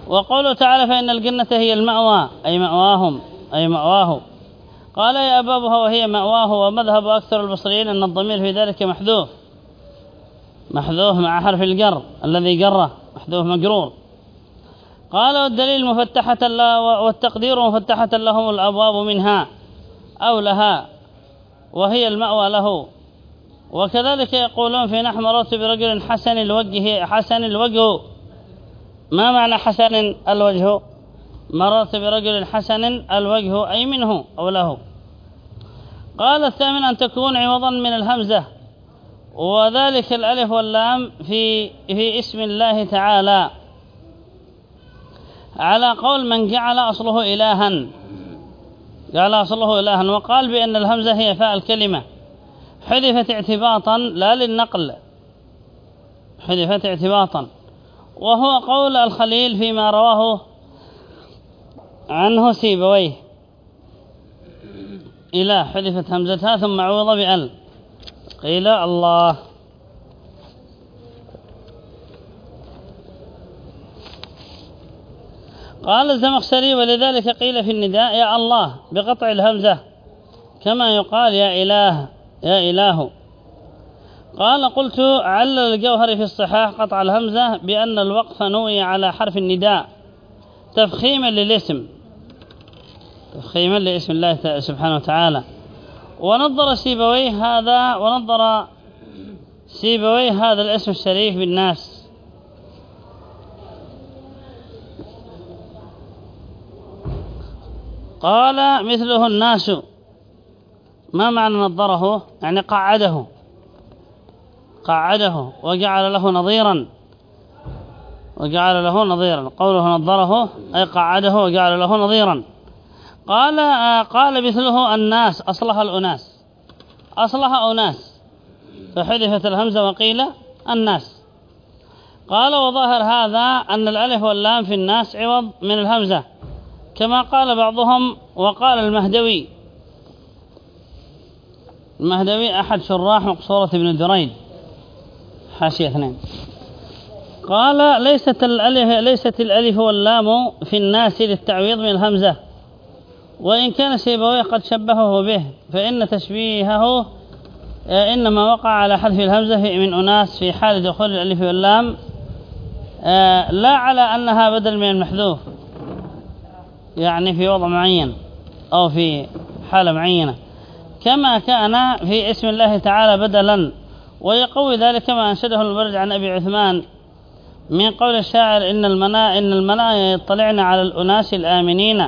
[SPEAKER 1] وقوله تعالى فإن الجنة هي المأوى أي مأواهم أي مأواه قال يا أبابها وهي مأواه ومذهب أكثر البصريين أن الضمير في ذلك محذوف. محذوف مع حرف الجر الذي جره محذوف مجرور. قال والدليل مفتحة والتقدير مفتحة لهم الأبواب منها أو لها وهي المأوى له. وكذلك يقولون في نحو مرات برجل حسن الوجه حسن الوجه. ما معنى حسن الوجه؟ مرات برجل حسن الوجه أي منه أو له. قال الثامن أن تكون عوضا من الهمزة. وذلك الألف واللام في, في اسم الله تعالى. على قول من جعل أصله إلها. جعل أصله إلها. وقال بأن الهمزة هي فاء الكلمة. حذفت اعتباطا لا للنقل. حذفت اعتباطا. وهو قول الخليل فيما رواه عنه سيبويه. إلى حذفت همزتها ثم عوض بأل. قيل الله. قال الزمخشري ولذلك قيل في النداء يا الله بقطع الهمزة. كما يقال يا إله يا إله. قال قلت علل الجوهر في الصحاح قطع الهمزة بأن الوقف نوي على حرف النداء. تفخيما للاسم. تفخيما لاسم الله سبحانه وتعالى. ونظر سيبويه هذا ونظر سيبويه هذا الاسم الشريف بالناس. قال مثله الناس. ما معنى نظره؟ يعني قعده. قعده وجعل له نظيرا. وجعل له نظيرا. قوله نظره أي قعده وجعل له نظيرا. قال قال مثله الناس أصلها الأناس. أصلها أناس. فحذفت الهمزة وقيل الناس. قال وظاهر هذا أن الألف واللام في الناس عوض من الهمزة. كما قال بعضهم وقال المهدوي. المهدوي أحد شراح مقصورة ابن دريد حاشية اثنين قال ليست الألف, ليست الألف واللام في الناس للتعويض من الهمزة. وإن كان سيبويه قد شبهه به فإن تشبيهه آه، إنما وقع على حذف الهمزة من أناس في حال دخول الألف واللام. آه، لا على أنها بدل من المحذوف يعني في وضع معين أو في حالة معينة. كما كان في اسم الله تعالى بدلا. ويقوي ذلك ما أنشده المبرد عن أبي عثمان من قول الشاعر إن المناء إن المنايا يطلعن على الأناس الآمنين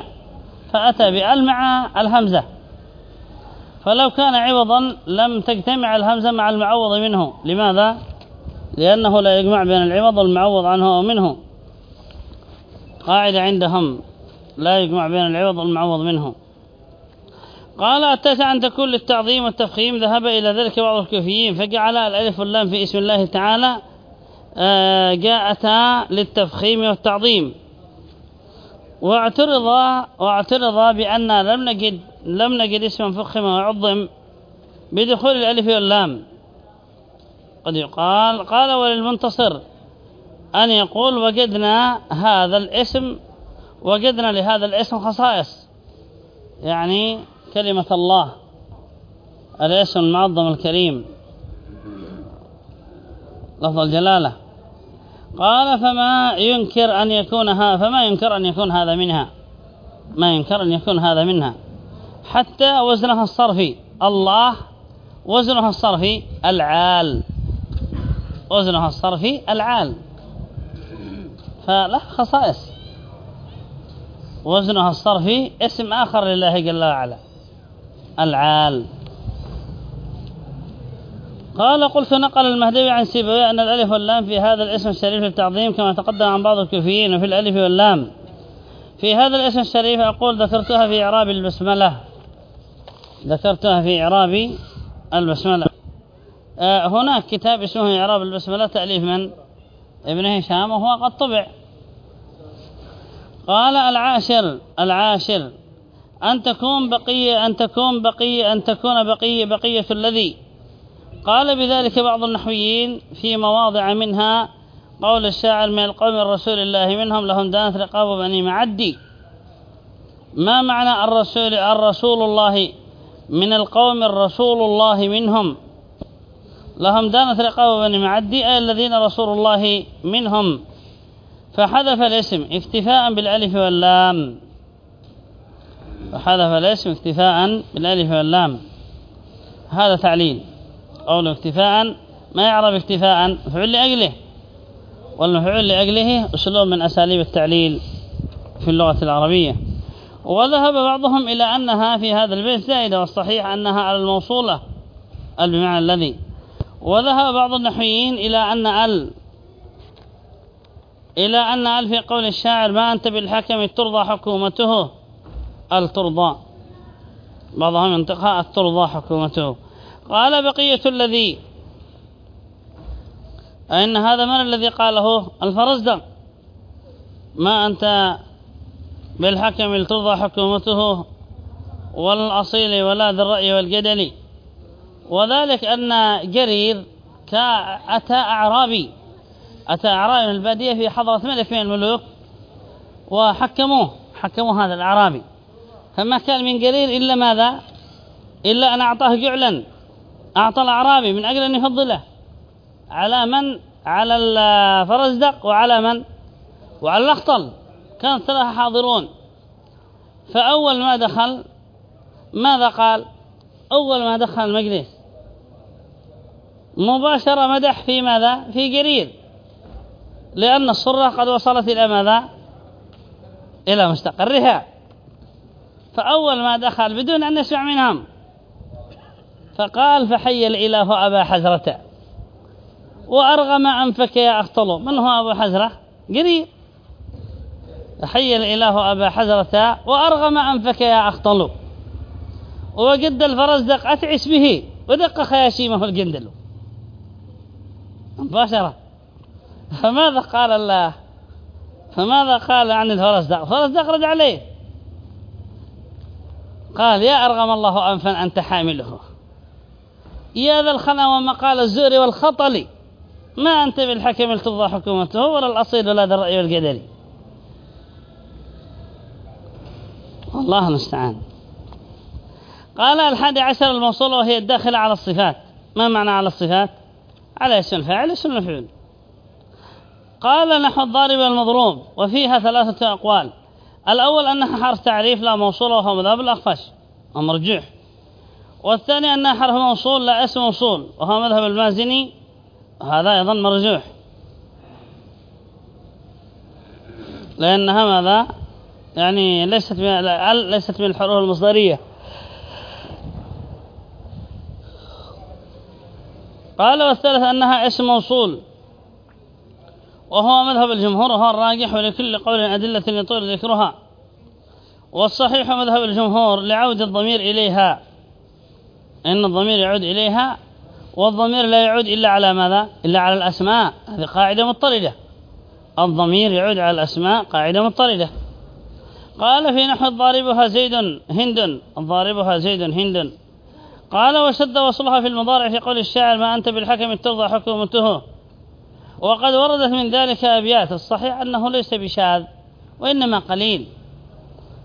[SPEAKER 1] فأتى بأل مع الهمزة. فلو كان عوضا لم تجتمع الهمزة مع المعوض منه. لماذا؟ لأنه لا يجمع بين العوض والمعوض عنه ومنه قاعدة عندهم لا يجمع بين العوض والمعوض منه. قال التاسع أن تكون للتعظيم والتفخيم ذهب إلى ذلك بعض الكوفيين فجعل الألف واللام في اسم الله تعالى آه، جاءتا للتفخيم والتعظيم. واعترض واعترض بأن لم نجد لم نجد اسما فخم وعظم بدخول الألف واللام. قد يقال قال وللمنتصر أن يقول وجدنا هذا الاسم وجدنا لهذا الاسم خصائص. يعني كلمة الله الاسم المعظم الكريم. لفظ الجلالة. قال فما ينكر أن يكون هذا فما ينكر أن يكون هذا منها؟ ما ينكر أن يكون هذا منها؟ حتى وزنها الصرفي الله وزنها الصرفي العال. وزنها الصرفي العال. فله خصائص. وزنها الصرفي اسم آخر لله جل وعلا. العال. قال قلت نقل المهدوي عن سيبوي أن الألف واللام في هذا الاسم الشريف للتعظيم كما تقدم عن بعض الكوفيين وفي الألف واللام. في هذا الاسم الشريف أقول ذكرتها في إعراب البسملة. ذكرتها في إعراب البسملة. آه هناك كتاب اسمه إعراب البسملة تأليف من؟ ابن هشام وهو قد طبع. قال العاشر العاشر. أن تكون بقية أن تكون بقية أن تكون بقية بقية الذي. قال بذلك بعض النحويين في مواضع منها قول الشاعر من القوم الرسول الله منهم لهم دانت رقاب بني معدي. ما معنى الرسول الرسول الله؟ من القوم الرسول الله منهم. لهم دانت رقاب بني معدي أي الذين رسول الله منهم. فحذف الاسم اكتفاء بالألف واللام. فحذف الاسم اكتفاء بالألف واللام. هذا تعليل. قوله اكتفاء ما يعرف اكتفاء؟ فعل لأجله. والمفعول لأجله أسلوب من أساليب التعليل في اللغة العربية. وذهب بعضهم إلى أنها في هذا البيت زائدة والصحيح أنها على الموصولة أل بمعنى الذي. وذهب بعض النحويين إلى أن أل إلى أن أل في قول الشاعر ما أنت بالحكم ترضى حكومته. ال ترضى بعضهم ينطقها ترضى حكومته. قال بقية الذي أن هذا من الذي قاله؟ الفرزدق. ما أنت بالحكم ترضى حكومته والأصيل ولا ذي الرأي والجدل. وذلك أن جرير أتى أعرابي أتى أعرابي من البادية في حضرة ملك من الملوك وحكموه حكموا هذا الأعرابي. فما كان من جرير إلا ماذا؟ إلا أن أعطاه جعلا. أعطى الأعرابي من أجل أن يفضله. على من؟ على الفرزدق وعلى من؟ وعلى الأخطل. كان ثلاثة حاضرون. فأول ما دخل ماذا قال؟ أول ما دخل المجلس. مباشرة مدح في ماذا؟ في قرير لأن الصرة قد وصلت إلى ماذا؟ إلى مستقرها. فأول ما دخل بدون أن يسمع منهم فقال فحي الإله أبا حزرة. وأرغم أنفك يا أخطل من هو أبو حزرة؟ قريب. فحي الإله أبا حزرة وأرغم أنفك يا أخطل وقد الفرزدق أتعس به ودق خياشيمه الجندل مباشرة فماذا قال الله؟ فماذا قال عن الفرزدق الفرزدق رد عليه. قال يا أرغم الله أنفا أنت حامله يا ذا الخنا ومقال الزور والخطل ما أنت بالحكم التضى حكومته ولا الأصيل ولا ذا الرأي والقدري الله المستعان. قال الحادي عشر الموصولة وهي الداخلة على الصفات. ما معنى على الصفات؟ على اسم الفاعل اسم المفعول قال نحو الضارب والمضروب وفيها ثلاثة أقوال. الأول أنها حرف تعريف لا موصولة وهو مذهب الأخفش ومرجوح والثاني أنها حرف موصول لا اسم موصول وهو مذهب المازني وهذا أيضا مرجوح. لأنها ماذا؟ يعني ليست من ليست من الحروف المصدرية. قال والثالث أنها اسم موصول. وهو مذهب الجمهور وهو الراجح ولكل قول أدلة يطول ذكرها. والصحيح مذهب الجمهور لعود الضمير إليها. إن الضمير يعود إليها والضمير لا يعود إلا على ماذا؟ إلا على الأسماء. هذه قاعدة مضطردة. الضمير يعود على الأسماء قاعدة مضطردة. قال في نحو ضاربها زيد هند. ضاربها زيد هند. قال وشد وصلها في المضارع في قول الشاعر ما أنت بالحكم ترضى حكومته وقد وردت من ذلك أبيات الصحيح أنه ليس بشاذ وإنما قليل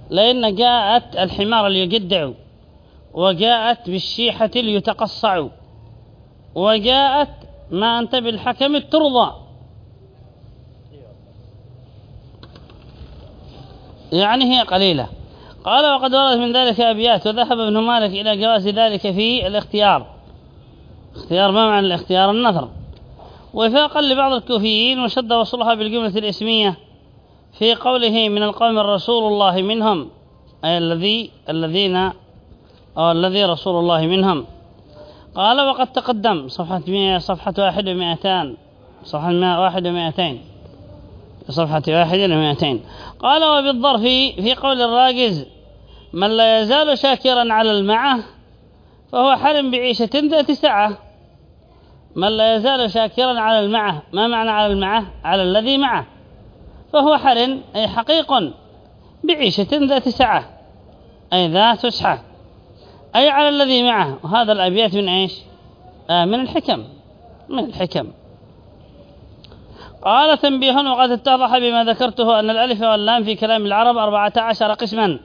[SPEAKER 1] لأن جاءت الحمار ليجدع وجاءت بالشيحة ليتقصع وجاءت ما أنت بالحكم ترضى. يعني هي قليلة. قال وقد ورد من ذلك أبيات وذهب ابن مالك إلى جواز ذلك في الاختيار. اختيار ما معنى الاختيار؟ النثر وفاقا لبعض الكوفيين وشد وصلها بالجملة الإسمية في قوله من القوم الرسول الله منهم أي الذي الذين أو الذي رسول الله منهم. قال وقد تقدم صفحة مئة صفحة واحد ومئتان صفحة واحد ومئتين صفحة واحد ومئتين. قال وبالظرف في قول الراجز من لا يزال شاكرا على المعة فهو حرم بعيشة ذات سعة. من لا يزال شاكرا على المعة ما معنى على المعة؟ على الذي معه. فهو حرم أي حقيق بعيشة ذات سعة أي ذات سعة. أي على الذي معه. وهذا الأبيات من إيش؟ آه من الحكم. من الحكم. قال تنبيه وقد اتضح بما ذكرته أن الألف واللام في كلام العرب أربعة عشر قسما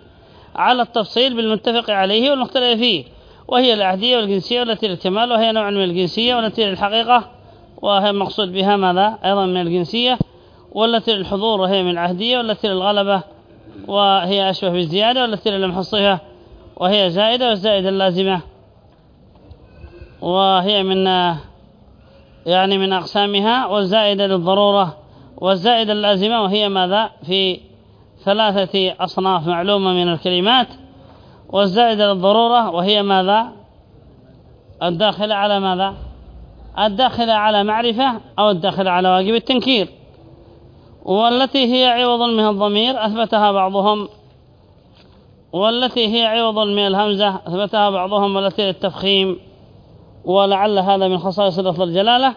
[SPEAKER 1] على التفصيل بالمتفق عليه والمختلف فيه. وهي الأعدية والجنسية والتي للكمال وهي نوع من الجنسية والتي للحقيقة وهي مقصود بها ماذا؟ أيضا من الجنسية والتي للحضور وهي من العهدية والتي للغلبة وهي أشبه بالزيادة والتي للمح الصفة وهي زائدة والزائدة اللازمة. وهي من يعني من أقسامها والزائدة للضرورة والزائدة اللازمة وهي ماذا؟ في ثلاثة أصناف معلومة من الكلمات. والزائدة للضرورة وهي ماذا؟ الداخلة على ماذا؟ الداخلة على معرفة أو الداخلة على واجب التنكير. والتي هي عوض من الضمير أثبتها بعضهم. والتي هي عوض من الهمزة أثبتها بعضهم. والتي للتفخيم ولعل هذا من خصائص لفظ الجلالة.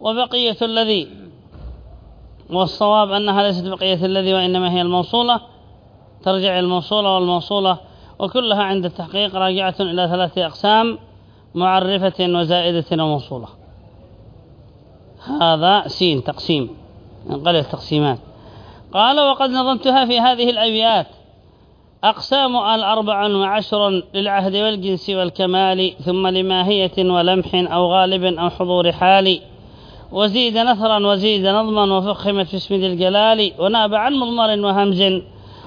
[SPEAKER 1] وبقية الذي والصواب أنها ليست بقية الذي وإنما هي الموصولة. ترجع الموصولة والموصولة. وكلها عند التحقيق راجعة إلى ثلاثة أقسام معرفة وزائدة وموصولة. هذا سين تقسيم انقل التقسيمات. قال وقد نظمتها في هذه الأبيات. أقسام الأربع وعشر للعهد والجنس والكمال ثم لماهية ولمح أو غالب أو حضور حال. وزيد نثرا وزيد نظما وفخمت في اسم ذي الجلال. وناب عن مضمر وهمز.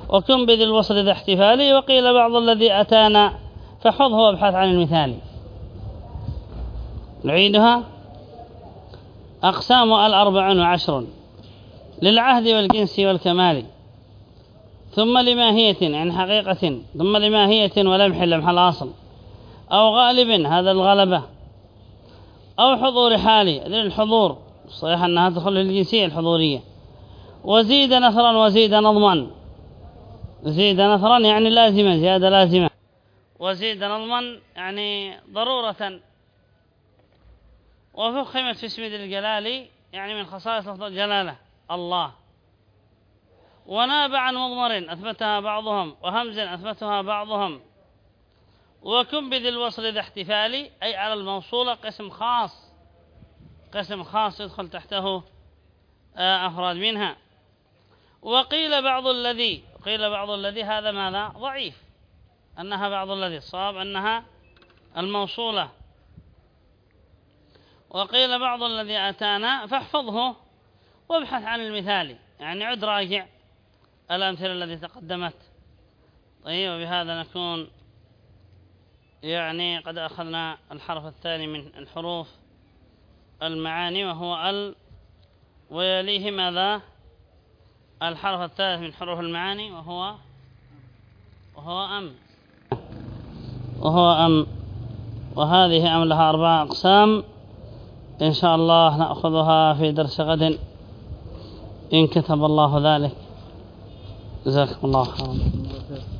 [SPEAKER 1] وكن بذي الوصل ذا احتفال وقيل بعض الذي أتانا فحظه وابحث عن المثال نعيدها. أقسام الأربع وعشر للعهد والجنس والكمال ثم لماهية يعني حقيقة ثم لماهية ولمح لمح الأصل أو غالب هذا الغلبة أو حضور حالي للحضور. صحيح أنها تدخل الجنسية الحضورية. وزيد نثرا وزيد نظما. زيد نثرا يعني لازمة زيادة لازمة. وزيد نظما يعني ضرورة. وفخمت في اسم الجلال يعني من خصائص لفظ الجلالة الله. وناب عن مضمر أثبتها بعضهم وهمز أثبتها بعضهم. وكن بذي الوصل ذا احتفالي أي على الموصولة قسم خاص. قسم خاص يدخل تحته آه، أفراد منها. وقيل بعض الذي قيل بعض الذي هذا ماذا؟ ضعيف. أنها بعض الذي الصواب أنها الموصولة. وقيل بعض الذي أتانا فاحفظه وابحث عن المثال. يعني عد راجع الأمثلة التي تقدمت. طيب وبهذا نكون يعني قد أخذنا الحرف الثاني من الحروف المعاني وهو ال ويليه ماذا؟ الحرف الثالث من حروف المعاني وهو وهو أم. وهو أم. وهذه أم لها أربع أقسام. إن شاء الله نأخذها في درس غد. إن كتب الله ذلك. جزاكم الله خيرا.